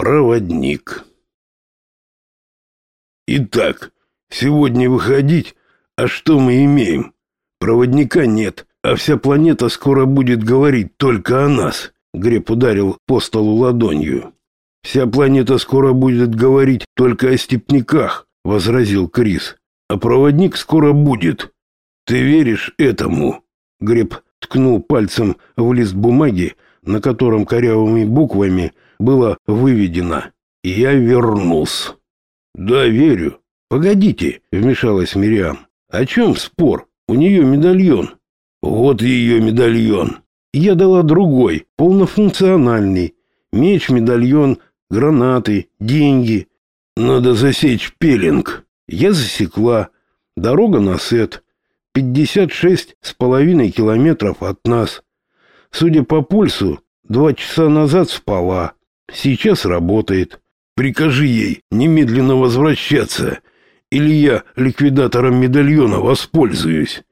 Проводник. Итак, сегодня выходить, а что мы имеем? Проводника нет, а вся планета скоро будет говорить только о нас. Греб ударил по столу ладонью. Вся планета скоро будет говорить только о степняках, возразил Крис. А проводник скоро будет. Ты веришь этому? Греб ткнул пальцем в лист бумаги, на котором корявыми буквами было выведено «Я вернулся». «Да, верю. Погодите», — вмешалась Мириам. «О чем спор? У нее медальон». «Вот ее медальон». Я дала другой, полнофункциональный. Меч, медальон, гранаты, деньги. Надо засечь пеленг. Я засекла. Дорога на сет. Пятьдесят шесть с половиной километров от нас. Судя по пульсу, два часа назад спала. Сейчас работает. Прикажи ей немедленно возвращаться, или я ликвидатором медальона воспользуюсь.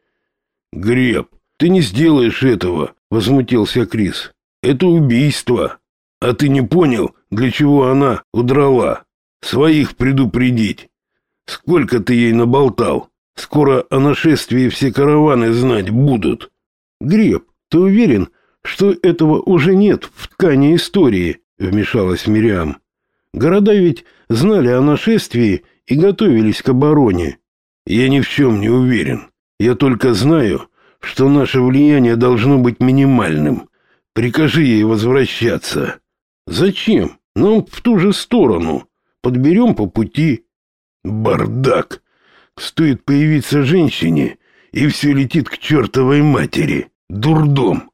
Греб, ты не сделаешь этого, возмутился Крис. Это убийство. А ты не понял, для чего она удрала? Своих предупредить. Сколько ты ей наболтал? Скоро о нашествии все караваны знать будут. Греб, ты уверен, что этого уже нет в ткани истории? вмешалась Мириам. Города ведь знали о нашествии и готовились к обороне. Я ни в чем не уверен. Я только знаю, что наше влияние должно быть минимальным. Прикажи ей возвращаться. Зачем? Нам в ту же сторону. Подберем по пути. Бардак. Стоит появиться женщине, и все летит к чертовой матери. Дурдом.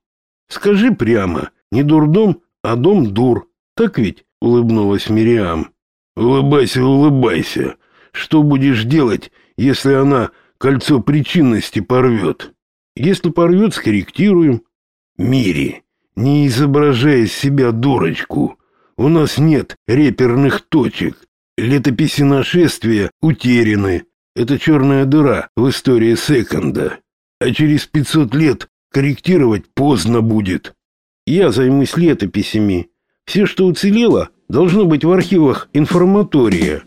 Скажи прямо, не дурдом, а дом дур. Так ведь, улыбнулась Мириам. Улыбайся, улыбайся. Что будешь делать, если она кольцо причинности порвет? Если порвет, скорректируем. Мири, не изображай из себя дурочку. У нас нет реперных точек. Летописи нашествия утеряны. Это черная дыра в истории секонда. А через пятьсот лет корректировать поздно будет. Я займусь летописями. Все, что уцелело, должно быть в архивах информатория.